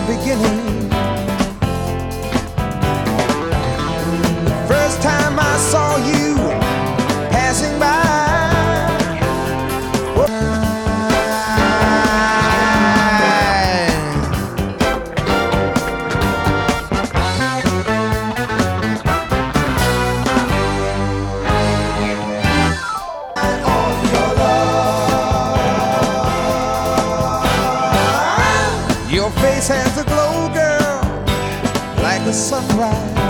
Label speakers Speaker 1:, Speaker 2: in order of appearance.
Speaker 1: the beginning. The first time I Your face has a glow, girl, like a sunrise.